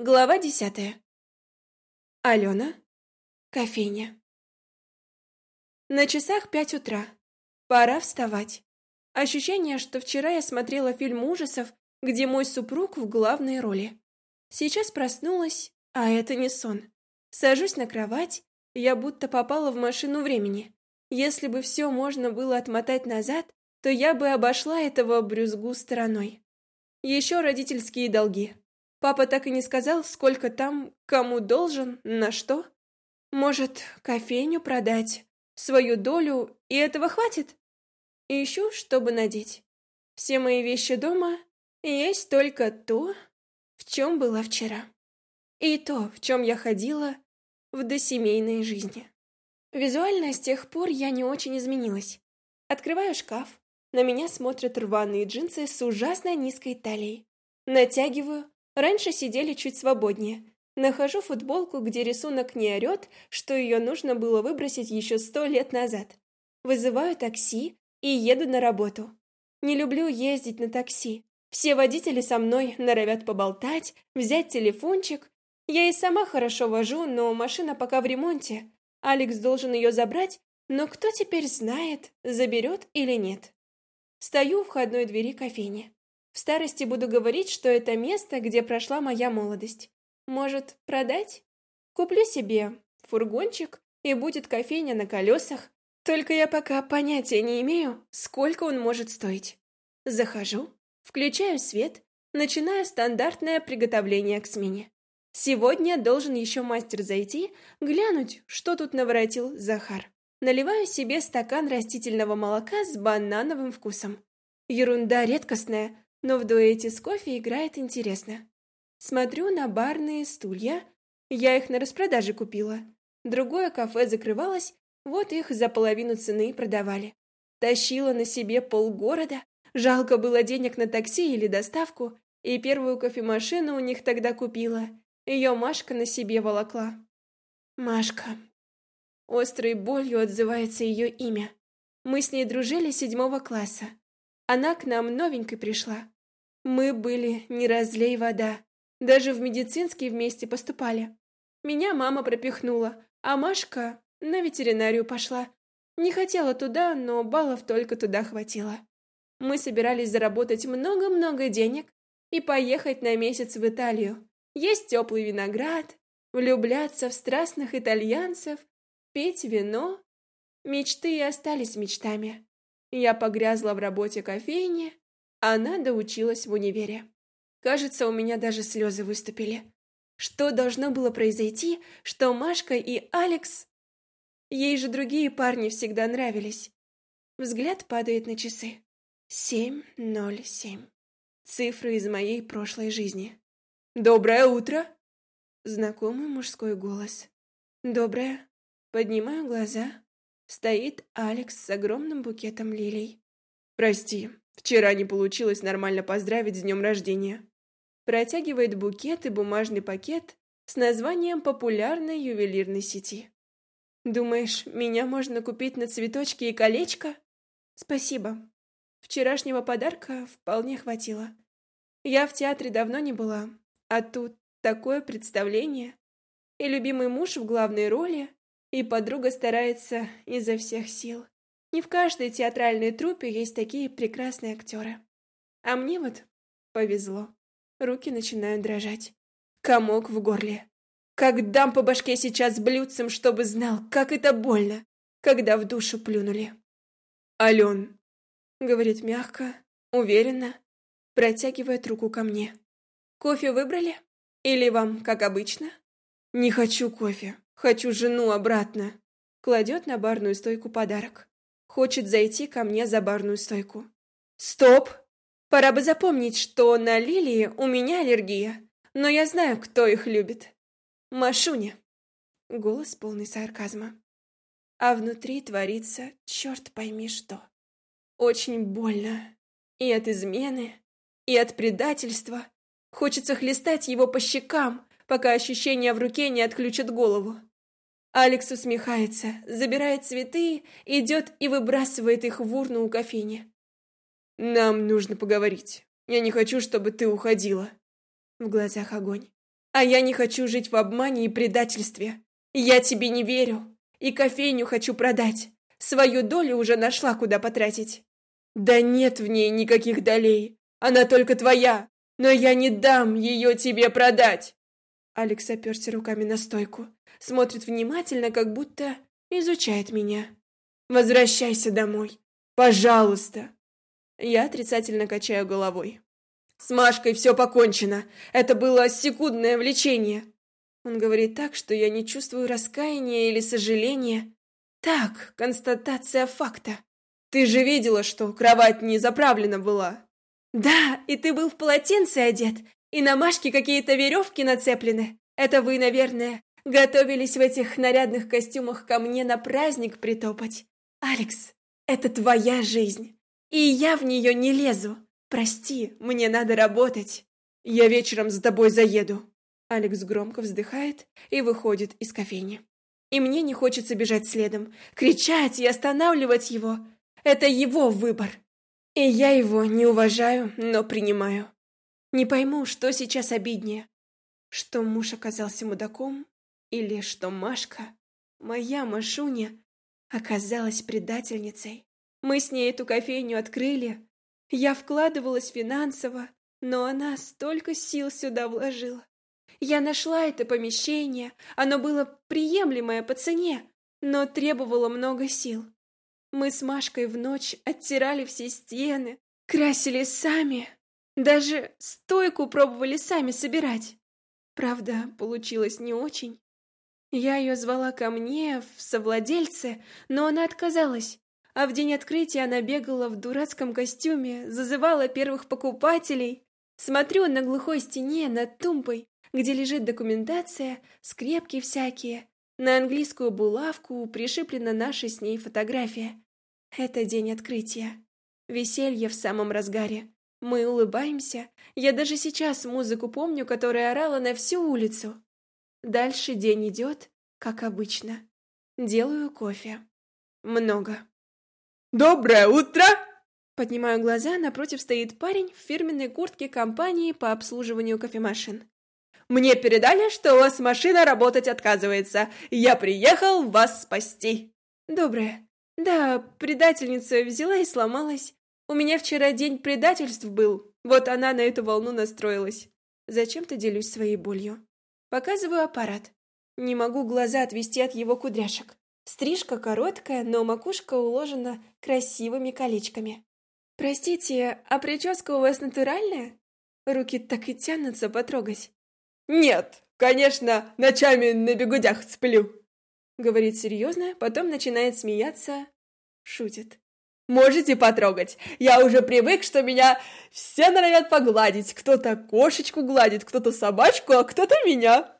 Глава десятая. Алена. Кофейня. На часах пять утра. Пора вставать. Ощущение, что вчера я смотрела фильм ужасов, где мой супруг в главной роли. Сейчас проснулась, а это не сон. Сажусь на кровать, я будто попала в машину времени. Если бы все можно было отмотать назад, то я бы обошла этого брюзгу стороной. Еще родительские долги. Папа так и не сказал, сколько там, кому должен, на что. Может, кофейню продать, свою долю, и этого хватит? Ищу, чтобы надеть. Все мои вещи дома, и есть только то, в чем была вчера. И то, в чем я ходила в досемейной жизни. Визуально с тех пор я не очень изменилась. Открываю шкаф, на меня смотрят рваные джинсы с ужасно низкой талией. Натягиваю, Раньше сидели чуть свободнее. Нахожу футболку, где рисунок не орет, что ее нужно было выбросить еще сто лет назад. Вызываю такси и еду на работу. Не люблю ездить на такси. Все водители со мной норовят поболтать, взять телефончик. Я и сама хорошо вожу, но машина пока в ремонте. Алекс должен ее забрать, но кто теперь знает, заберет или нет. Стою у входной двери кофейни. В старости буду говорить, что это место, где прошла моя молодость. Может, продать? Куплю себе фургончик, и будет кофейня на колесах. Только я пока понятия не имею, сколько он может стоить. Захожу, включаю свет, начинаю стандартное приготовление к смене. Сегодня должен еще мастер зайти, глянуть, что тут наворотил Захар. Наливаю себе стакан растительного молока с банановым вкусом. Ерунда редкостная, но в дуэте с кофе играет интересно. Смотрю на барные стулья. Я их на распродаже купила. Другое кафе закрывалось, вот их за половину цены продавали. Тащила на себе полгорода. Жалко было денег на такси или доставку, и первую кофемашину у них тогда купила. Ее Машка на себе волокла. Машка. Острой болью отзывается ее имя. Мы с ней дружили седьмого класса. Она к нам новенькой пришла. Мы были не разлей вода. Даже в медицинский вместе поступали. Меня мама пропихнула, а Машка на ветеринарию пошла. Не хотела туда, но баллов только туда хватило. Мы собирались заработать много-много денег и поехать на месяц в Италию. Есть теплый виноград, влюбляться в страстных итальянцев, пить вино. Мечты и остались мечтами. Я погрязла в работе кофейни, она доучилась в универе. Кажется, у меня даже слезы выступили. Что должно было произойти, что Машка и Алекс... Ей же другие парни всегда нравились. Взгляд падает на часы. Семь ноль семь. Цифры из моей прошлой жизни. «Доброе утро!» Знакомый мужской голос. «Доброе». Поднимаю глаза. Стоит Алекс с огромным букетом лилий. «Прости, вчера не получилось нормально поздравить с днем рождения». Протягивает букет и бумажный пакет с названием популярной ювелирной сети. «Думаешь, меня можно купить на цветочки и колечко?» «Спасибо. Вчерашнего подарка вполне хватило. Я в театре давно не была, а тут такое представление. И любимый муж в главной роли, и подруга старается изо всех сил. Не в каждой театральной труппе есть такие прекрасные актеры. А мне вот повезло. Руки начинают дрожать. Комок в горле. Как дам по башке сейчас блюдцем, чтобы знал, как это больно, когда в душу плюнули. «Ален», — говорит мягко, уверенно, протягивает руку ко мне. «Кофе выбрали? Или вам, как обычно?» «Не хочу кофе», Хочу жену обратно. Кладет на барную стойку подарок. Хочет зайти ко мне за барную стойку. Стоп! Пора бы запомнить, что на лилии у меня аллергия, но я знаю, кто их любит. Машуня. Голос полный сарказма. А внутри творится черт пойми что. Очень больно. И от измены, и от предательства. Хочется хлестать его по щекам, пока ощущения в руке не отключат голову. Алекс усмехается, забирает цветы, идет и выбрасывает их в урну у кофейни. «Нам нужно поговорить. Я не хочу, чтобы ты уходила». В глазах огонь. А я не хочу жить в обмане и предательстве. Я тебе не верю. И кофейню хочу продать. Свою долю уже нашла, куда потратить. Да нет в ней никаких долей. Она только твоя. Но я не дам ее тебе продать. Алекс оперся руками на стойку. Смотрит внимательно, как будто изучает меня. Возвращайся домой. Пожалуйста. Я отрицательно качаю головой. С Машкой все покончено. Это было секундное влечение. Он говорит так, что я не чувствую раскаяния или сожаления. Так, констатация факта. Ты же видела, что кровать не заправлена была. Да, и ты был в полотенце одет, и на Машке какие-то веревки нацеплены. Это вы, наверное, готовились в этих нарядных костюмах ко мне на праздник притопать. Алекс, это твоя жизнь, и я в нее не лезу. Прости, мне надо работать. Я вечером за тобой заеду. Алекс громко вздыхает и выходит из кофейни. И мне не хочется бежать следом, кричать и останавливать его. Это его выбор. И я его не уважаю, но принимаю. Не пойму, что сейчас обиднее. Что муж оказался мудаком, или что Машка, моя Машуня, оказалась предательницей. Мы с ней эту кофейню открыли. Я вкладывалась финансово, но она столько сил сюда вложила. Я нашла это помещение, оно было приемлемое по цене, но требовало много сил. Мы с Машкой в ночь оттирали все стены, красили сами, даже стойку пробовали сами собирать. Правда, получилось не очень. Я ее звала ко мне в совладельце, но она отказалась. А в день открытия она бегала в дурацком костюме, зазывала первых покупателей. Смотрю на глухой стене над тумбой, где лежит документация, скрепки всякие. На английскую булавку пришиплена наша с ней фотография. Это день открытия. Веселье в самом разгаре. Мы улыбаемся. Я даже сейчас музыку помню, которая орала на всю улицу. Дальше день идет, как обычно. Делаю кофе. Много. «Доброе утро!» Поднимаю глаза, напротив стоит парень в фирменной куртке компании по обслуживанию кофемашин. «Мне передали, что у вас машина работать отказывается. Я приехал вас спасти!» «Доброе. Да, предательница взяла и сломалась. У меня вчера день предательств был. Вот она на эту волну настроилась. Зачем-то делюсь своей болью. Показываю аппарат. Не могу глаза отвести от его кудряшек. Стрижка короткая, но макушка уложена красивыми колечками. «Простите, а прическа у вас натуральная?» Руки так и тянутся потрогать. «Нет, конечно, ночами на бегудях сплю!» Говорит серьезно, потом начинает смеяться, шутит. Можете потрогать. Я уже привык, что меня все норовят погладить. Кто-то кошечку гладит, кто-то собачку, а кто-то меня.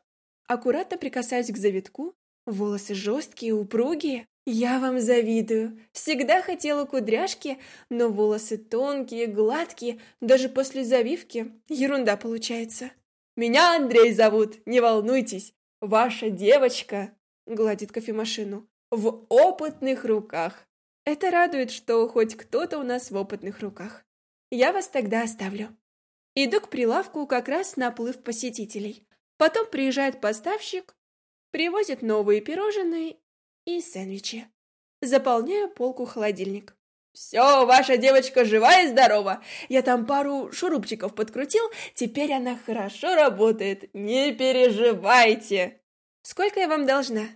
Аккуратно прикасаюсь к завитку. Волосы жесткие, упругие. Я вам завидую. Всегда хотела кудряшки, но волосы тонкие, гладкие. Даже после завивки ерунда получается. Меня Андрей зовут, не волнуйтесь. Ваша девочка, гладит кофемашину, в опытных руках. Это радует, что хоть кто-то у нас в опытных руках. Я вас тогда оставлю. Иду к прилавку как раз наплыв посетителей. Потом приезжает поставщик, привозит новые пирожные и сэндвичи. Заполняю полку холодильник. «Все, ваша девочка жива и здорова. Я там пару шурупчиков подкрутил, теперь она хорошо работает. Не переживайте!» «Сколько я вам должна?»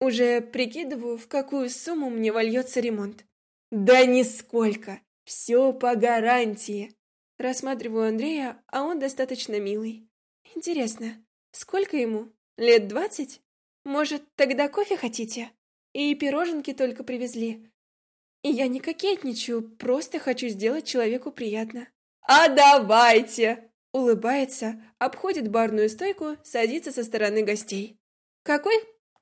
Уже прикидываю, в какую сумму мне вольется ремонт. Да нисколько. Все по гарантии. Рассматриваю Андрея, а он достаточно милый. Интересно, сколько ему? Лет двадцать? Может, тогда кофе хотите? И пироженки только привезли. И я не кокетничаю, просто хочу сделать человеку приятно. А давайте! Улыбается, обходит барную стойку, садится со стороны гостей. Какой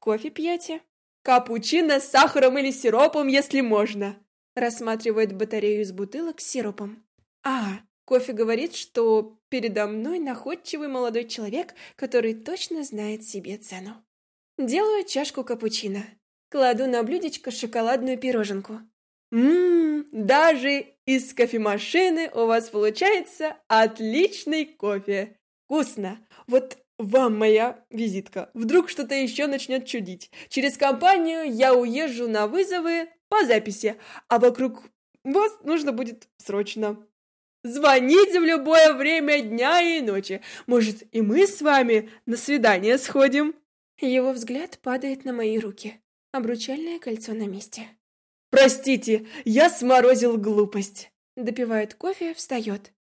Кофе пьете? Капучино с сахаром или сиропом, если можно. Рассматривает батарею из бутылок с сиропом. А, кофе говорит, что передо мной находчивый молодой человек, который точно знает себе цену. Делаю чашку капучино. Кладу на блюдечко шоколадную пироженку. Ммм, даже из кофемашины у вас получается отличный кофе. Вкусно. Вот вам моя визитка. Вдруг что-то еще начнет чудить. Через компанию я уезжу на вызовы по записи, а вокруг вас нужно будет срочно. Звоните в любое время дня и ночи. Может, и мы с вами на свидание сходим?» Его взгляд падает на мои руки. Обручальное кольцо на месте. «Простите, я сморозил глупость!» Допивает кофе, встает.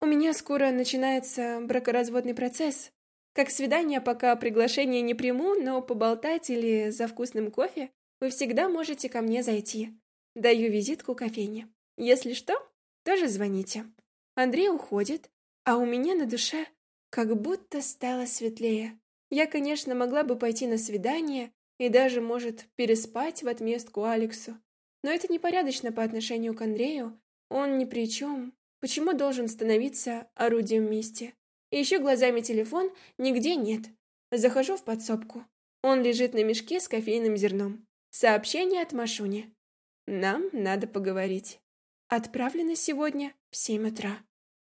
«У меня скоро начинается бракоразводный процесс. Как свидание, пока приглашение не приму, но поболтать или за вкусным кофе вы всегда можете ко мне зайти. Даю визитку кофейне. Если что, тоже звоните». Андрей уходит, а у меня на душе как будто стало светлее. Я, конечно, могла бы пойти на свидание и даже, может, переспать в отместку Алексу. Но это непорядочно по отношению к Андрею. Он ни при чем. Почему должен становиться орудием мести? И еще глазами телефон нигде нет. Захожу в подсобку. Он лежит на мешке с кофейным зерном. Сообщение от Машуни. Нам надо поговорить. Отправлено сегодня в семь утра.